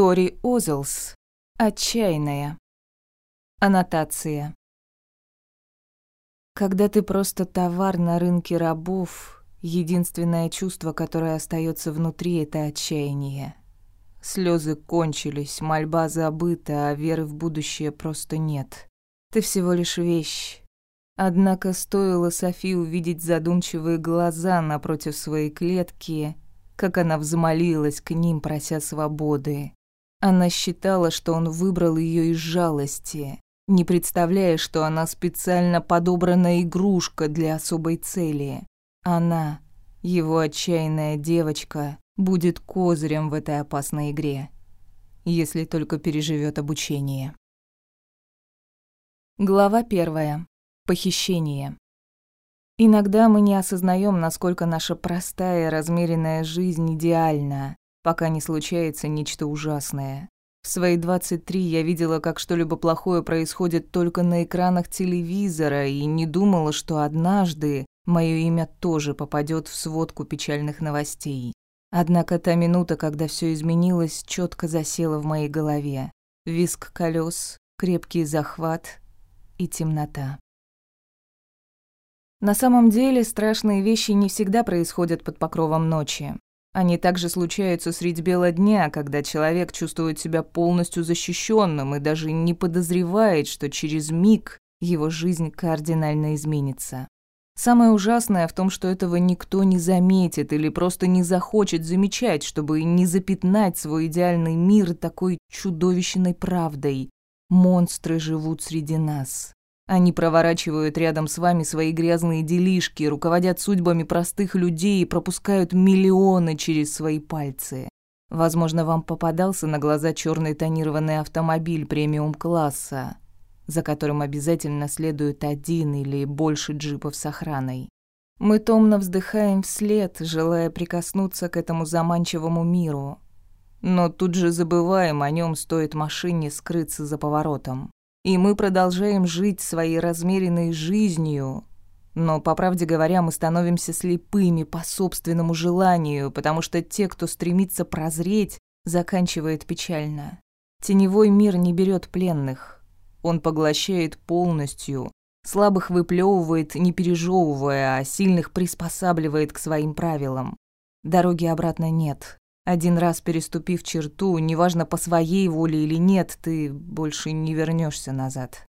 Тори Озелс. Отчаянная. Аннотация. Когда ты просто товар на рынке рабов, единственное чувство, которое остается внутри, это отчаяние. Слезы кончились, мольба забыта, а веры в будущее просто нет. Ты всего лишь вещь. Однако стоило Софи увидеть задумчивые глаза напротив своей клетки, как она взмолилась к ним, прося свободы. Она считала, что он выбрал ее из жалости, не представляя, что она специально подобранная игрушка для особой цели. Она, его отчаянная девочка, будет козырем в этой опасной игре, если только переживет обучение. Глава первая. Похищение. Иногда мы не осознаем, насколько наша простая, размеренная жизнь идеальна, пока не случается нечто ужасное. В свои 23 я видела, как что-либо плохое происходит только на экранах телевизора и не думала, что однажды мое имя тоже попадет в сводку печальных новостей. Однако та минута, когда все изменилось, четко засела в моей голове. Виск колес, крепкий захват и темнота. На самом деле страшные вещи не всегда происходят под покровом ночи. Они также случаются средь бела дня, когда человек чувствует себя полностью защищенным и даже не подозревает, что через миг его жизнь кардинально изменится. Самое ужасное в том, что этого никто не заметит или просто не захочет замечать, чтобы не запятнать свой идеальный мир такой чудовищной правдой. Монстры живут среди нас. Они проворачивают рядом с вами свои грязные делишки, руководят судьбами простых людей и пропускают миллионы через свои пальцы. Возможно, вам попадался на глаза черный тонированный автомобиль премиум-класса, за которым обязательно следует один или больше джипов с охраной. Мы томно вздыхаем вслед, желая прикоснуться к этому заманчивому миру. Но тут же забываем о нем, стоит машине скрыться за поворотом. И мы продолжаем жить своей размеренной жизнью. Но, по правде говоря, мы становимся слепыми по собственному желанию, потому что те, кто стремится прозреть, заканчивает печально. Теневой мир не берет пленных. Он поглощает полностью. Слабых выплевывает, не пережевывая, а сильных приспосабливает к своим правилам. Дороги обратно нет. Один раз переступив черту, неважно по своей воле или нет, ты больше не вернешься назад.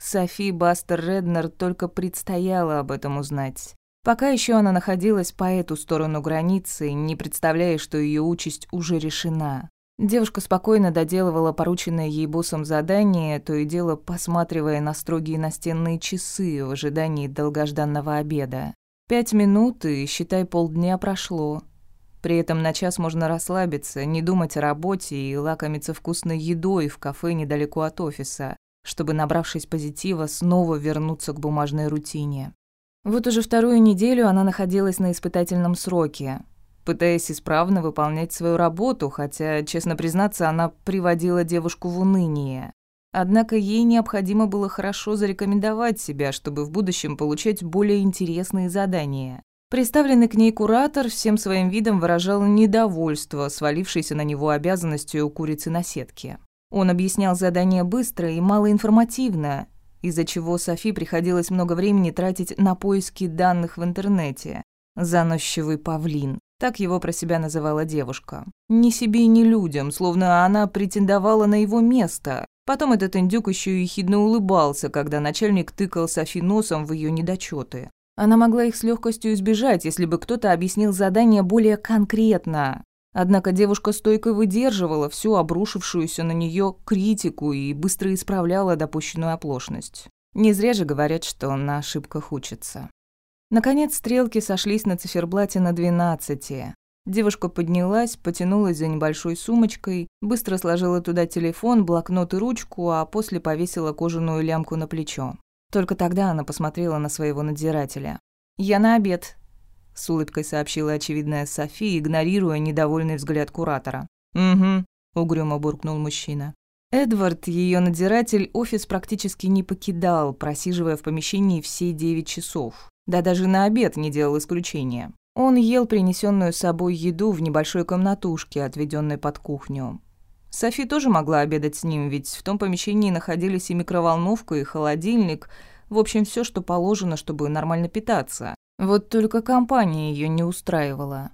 Софи Бастер Реднер только предстояло об этом узнать. Пока еще она находилась по эту сторону границы, не представляя, что ее участь уже решена. Девушка спокойно доделывала порученное ей боссом задание, то и дело посматривая на строгие настенные часы в ожидании долгожданного обеда. Пять минут и, считай, полдня прошло. При этом на час можно расслабиться, не думать о работе и лакомиться вкусной едой в кафе недалеко от офиса, чтобы, набравшись позитива, снова вернуться к бумажной рутине. Вот уже вторую неделю она находилась на испытательном сроке, пытаясь исправно выполнять свою работу, хотя, честно признаться, она приводила девушку в уныние. Однако ей необходимо было хорошо зарекомендовать себя, чтобы в будущем получать более интересные задания. Представленный к ней куратор всем своим видом выражал недовольство, свалившейся на него обязанностью курицы на сетке. Он объяснял задание быстро и малоинформативно, из-за чего Софи приходилось много времени тратить на поиски данных в интернете. «Заносчивый павлин», так его про себя называла девушка. Ни себе, ни людям, словно она претендовала на его место. Потом этот индюк еще и ехидно улыбался, когда начальник тыкал Софи носом в ее недочеты. Она могла их с легкостью избежать, если бы кто-то объяснил задание более конкретно. Однако девушка стойко выдерживала всю обрушившуюся на нее критику и быстро исправляла допущенную оплошность. Не зря же говорят, что на ошибках учатся. Наконец стрелки сошлись на циферблате на двенадцати. Девушка поднялась, потянулась за небольшой сумочкой, быстро сложила туда телефон, блокнот и ручку, а после повесила кожаную лямку на плечо. Только тогда она посмотрела на своего надзирателя. «Я на обед», — с улыбкой сообщила очевидная Софи, игнорируя недовольный взгляд куратора. «Угу», — угрюмо буркнул мужчина. Эдвард, ее надзиратель, офис практически не покидал, просиживая в помещении все девять часов. Да даже на обед не делал исключения. Он ел принесенную с собой еду в небольшой комнатушке, отведенной под кухню. Софи тоже могла обедать с ним, ведь в том помещении находились и микроволновка, и холодильник, в общем, все, что положено, чтобы нормально питаться. Вот только компания ее не устраивала.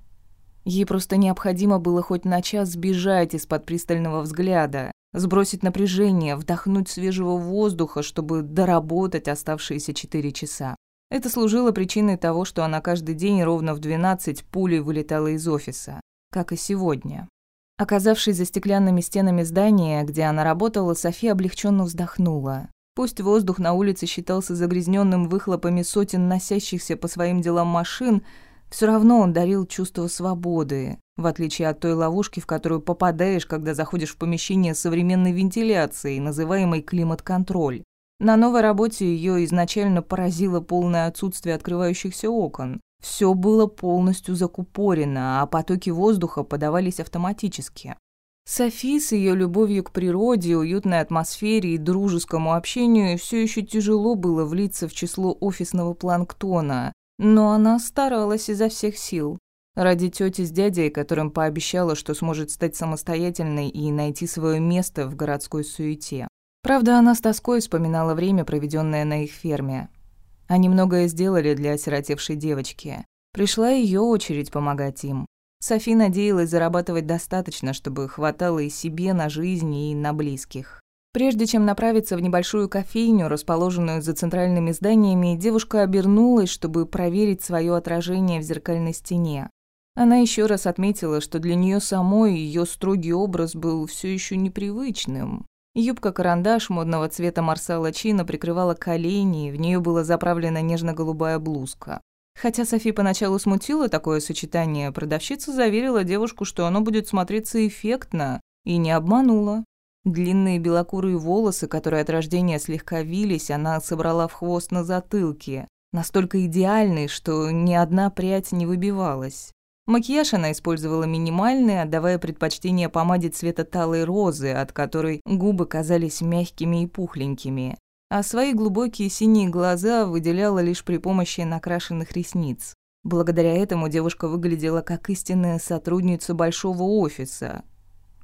Ей просто необходимо было хоть на час сбежать из-под пристального взгляда, сбросить напряжение, вдохнуть свежего воздуха, чтобы доработать оставшиеся четыре часа. Это служило причиной того, что она каждый день ровно в 12 пулей вылетала из офиса, как и сегодня. Оказавшись за стеклянными стенами здания, где она работала, София облегченно вздохнула. Пусть воздух на улице считался загрязненным выхлопами сотен носящихся по своим делам машин, все равно он дарил чувство свободы, в отличие от той ловушки, в которую попадаешь, когда заходишь в помещение с современной вентиляцией, называемой климат-контроль. На новой работе ее изначально поразило полное отсутствие открывающихся окон. Все было полностью закупорено, а потоки воздуха подавались автоматически. Софи с ее любовью к природе, уютной атмосфере и дружескому общению все еще тяжело было влиться в число офисного планктона, но она старалась изо всех сил. Ради тети с дядей, которым пообещала, что сможет стать самостоятельной и найти свое место в городской суете. Правда, она с тоской вспоминала время, проведенное на их ферме. Они многое сделали для осиротевшей девочки. Пришла ее очередь помогать им. Софи надеялась зарабатывать достаточно, чтобы хватало и себе на жизнь, и на близких. Прежде чем направиться в небольшую кофейню, расположенную за центральными зданиями, девушка обернулась, чтобы проверить свое отражение в зеркальной стене. Она еще раз отметила, что для нее самой ее строгий образ был все еще непривычным. Юбка-карандаш модного цвета Марсала Чина прикрывала колени, и в нее была заправлена нежно-голубая блузка. Хотя Софи поначалу смутила такое сочетание, продавщица заверила девушку, что оно будет смотреться эффектно, и не обманула. Длинные белокурые волосы, которые от рождения слегка вились, она собрала в хвост на затылке, настолько идеальный, что ни одна прядь не выбивалась. Макияж она использовала минимальный, отдавая предпочтение помаде цвета талой розы, от которой губы казались мягкими и пухленькими, а свои глубокие синие глаза выделяла лишь при помощи накрашенных ресниц. Благодаря этому девушка выглядела как истинная сотрудница большого офиса,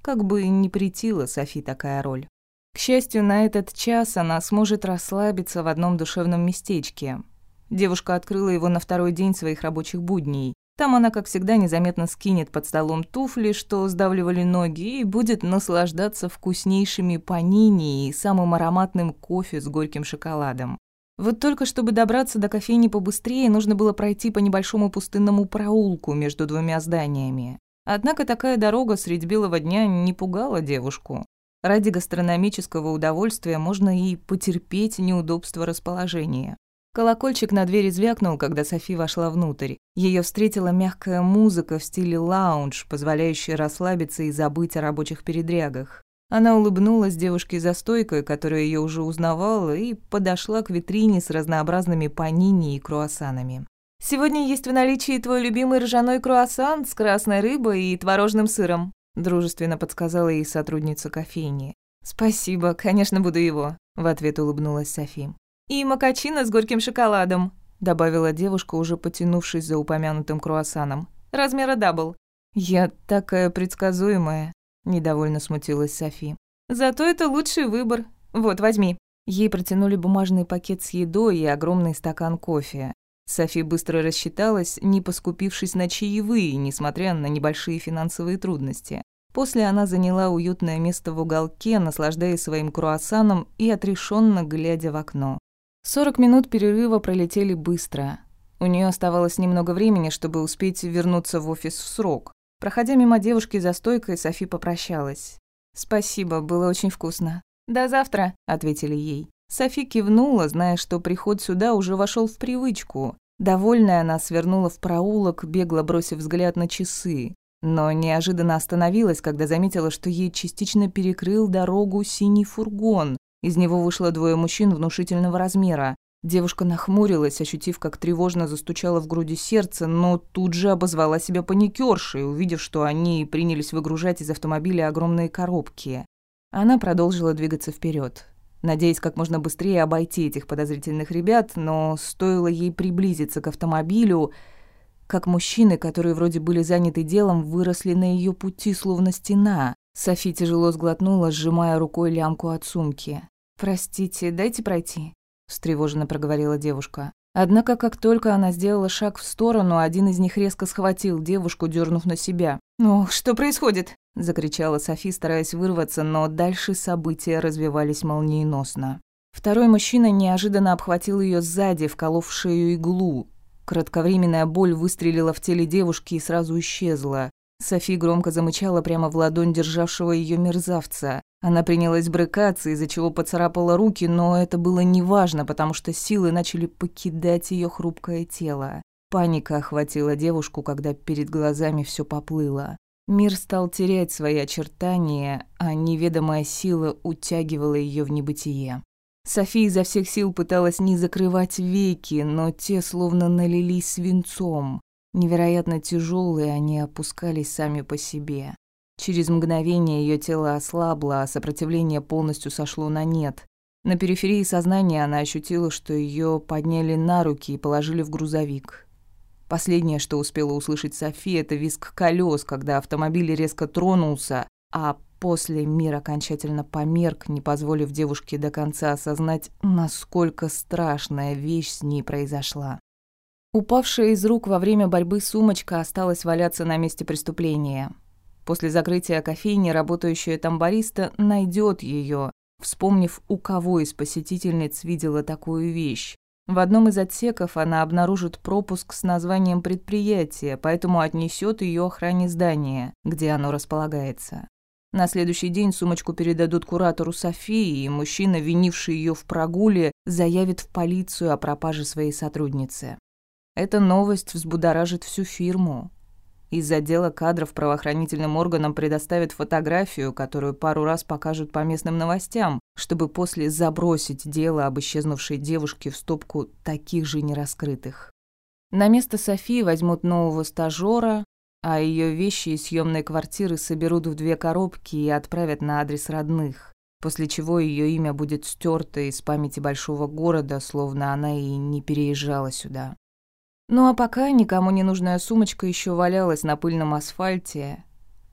как бы не претила Софи такая роль. К счастью, на этот час она сможет расслабиться в одном душевном местечке. Девушка открыла его на второй день своих рабочих будней. Там она, как всегда, незаметно скинет под столом туфли, что сдавливали ноги, и будет наслаждаться вкуснейшими панини и самым ароматным кофе с горьким шоколадом. Вот только чтобы добраться до кофейни побыстрее, нужно было пройти по небольшому пустынному проулку между двумя зданиями. Однако такая дорога средь белого дня не пугала девушку. Ради гастрономического удовольствия можно и потерпеть неудобство расположения. Колокольчик на двери звякнул, когда Софи вошла внутрь. Ее встретила мягкая музыка в стиле лаунж, позволяющая расслабиться и забыть о рабочих передрягах. Она улыбнулась девушке за стойкой, которая ее уже узнавала, и подошла к витрине с разнообразными панини и круассанами. Сегодня есть в наличии твой любимый ржаной круассан с красной рыбой и творожным сыром», дружественно подсказала ей сотрудница кофейни. «Спасибо, конечно, буду его», — в ответ улыбнулась Софи. «И мокачино с горьким шоколадом», — добавила девушка, уже потянувшись за упомянутым круассаном. «Размера double». «Я такая предсказуемая», — недовольно смутилась Софи. «Зато это лучший выбор. Вот, возьми». Ей протянули бумажный пакет с едой и огромный стакан кофе. Софи быстро рассчиталась, не поскупившись на чаевые, несмотря на небольшие финансовые трудности. После она заняла уютное место в уголке, наслаждаясь своим круассаном и отрешенно глядя в окно. Сорок минут перерыва пролетели быстро. У нее оставалось немного времени, чтобы успеть вернуться в офис в срок. Проходя мимо девушки за стойкой, Софи попрощалась. «Спасибо, было очень вкусно». «До завтра», — ответили ей. Софи кивнула, зная, что приход сюда уже вошел в привычку. Довольная она свернула в проулок, бегло бросив взгляд на часы. Но неожиданно остановилась, когда заметила, что ей частично перекрыл дорогу синий фургон. Из него вышло двое мужчин внушительного размера. Девушка нахмурилась, ощутив, как тревожно застучало в груди сердце, но тут же обозвала себя паникершей, увидев, что они принялись выгружать из автомобиля огромные коробки. Она продолжила двигаться вперед надеясь как можно быстрее обойти этих подозрительных ребят, но стоило ей приблизиться к автомобилю, как мужчины, которые вроде были заняты делом, выросли на ее пути словно стена. Софи тяжело сглотнула, сжимая рукой лямку от сумки. «Простите, дайте пройти», — встревоженно проговорила девушка. Однако, как только она сделала шаг в сторону, один из них резко схватил девушку, дернув на себя. «Ох, что происходит?» – закричала Софи, стараясь вырваться, но дальше события развивались молниеносно. Второй мужчина неожиданно обхватил ее сзади, вколов шею иглу. Кратковременная боль выстрелила в теле девушки и сразу исчезла. Софи громко замычала прямо в ладонь державшего ее мерзавца. Она принялась брыкаться, из-за чего поцарапала руки, но это было неважно, потому что силы начали покидать ее хрупкое тело. Паника охватила девушку, когда перед глазами все поплыло. Мир стал терять свои очертания, а неведомая сила утягивала ее в небытие. София изо всех сил пыталась не закрывать веки, но те словно налились свинцом. Невероятно тяжелые они опускались сами по себе. Через мгновение ее тело ослабло, а сопротивление полностью сошло на нет. На периферии сознания она ощутила, что ее подняли на руки и положили в грузовик. Последнее, что успела услышать София, это визг колес, когда автомобиль резко тронулся, а после мир окончательно померк, не позволив девушке до конца осознать, насколько страшная вещь с ней произошла. Упавшая из рук во время борьбы сумочка осталась валяться на месте преступления. После закрытия кофейни работающая там бариста найдет ее, вспомнив, у кого из посетительниц видела такую вещь. В одном из отсеков она обнаружит пропуск с названием предприятия, поэтому отнесет ее охране здания, где оно располагается. На следующий день сумочку передадут куратору Софии, и мужчина, винивший ее в прогуле, заявит в полицию о пропаже своей сотрудницы. Эта новость взбудоражит всю фирму. Из отдела кадров правоохранительным органам предоставят фотографию, которую пару раз покажут по местным новостям, чтобы после забросить дело об исчезнувшей девушке в стопку таких же нераскрытых. На место Софии возьмут нового стажера, а ее вещи из съемной квартиры соберут в две коробки и отправят на адрес родных, после чего ее имя будет стерто из памяти большого города, словно она и не переезжала сюда. Ну а пока никому не нужная сумочка еще валялась на пыльном асфальте,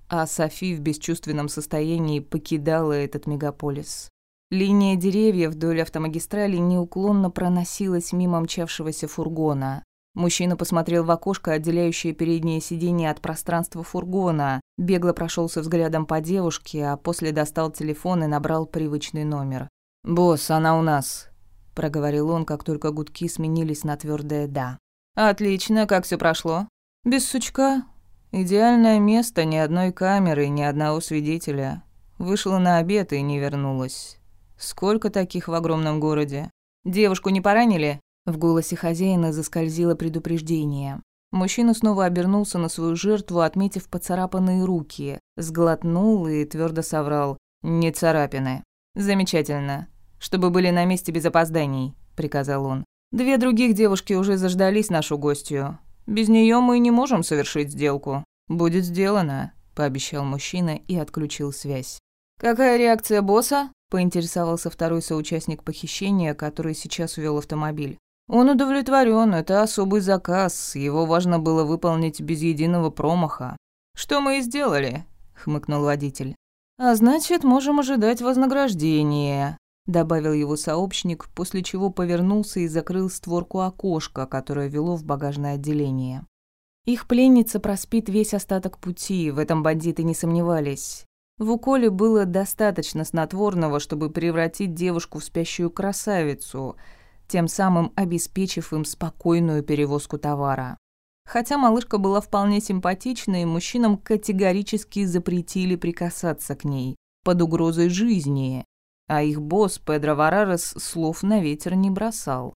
а Софи в бесчувственном состоянии покидала этот мегаполис. Линия деревьев вдоль автомагистрали неуклонно проносилась мимо мчавшегося фургона. Мужчина посмотрел в окошко, отделяющее переднее сиденье от пространства фургона, бегло прошелся взглядом по девушке, а после достал телефон и набрал привычный номер. «Босс, она у нас», — проговорил он, как только гудки сменились на твердое «да». «Отлично, как все прошло?» «Без сучка. Идеальное место, ни одной камеры, ни одного свидетеля. Вышла на обед и не вернулась. Сколько таких в огромном городе? Девушку не поранили?» В голосе хозяина заскользило предупреждение. Мужчина снова обернулся на свою жертву, отметив поцарапанные руки, сглотнул и твердо соврал. «Не царапины». «Замечательно. Чтобы были на месте без опозданий», — приказал он. Две других девушки уже заждались нашу гостью. Без нее мы не можем совершить сделку. Будет сделано, пообещал мужчина и отключил связь. Какая реакция босса? поинтересовался второй соучастник похищения, который сейчас вел автомобиль. Он удовлетворен, это особый заказ, его важно было выполнить без единого промаха. Что мы и сделали, хмыкнул водитель. А значит, можем ожидать вознаграждения добавил его сообщник, после чего повернулся и закрыл створку окошка, которое вело в багажное отделение. Их пленница проспит весь остаток пути, в этом бандиты не сомневались. В уколе было достаточно снотворного, чтобы превратить девушку в спящую красавицу, тем самым обеспечив им спокойную перевозку товара. Хотя малышка была вполне симпатичной, мужчинам категорически запретили прикасаться к ней, под угрозой жизни, а их босс Педро Варарес слов на ветер не бросал.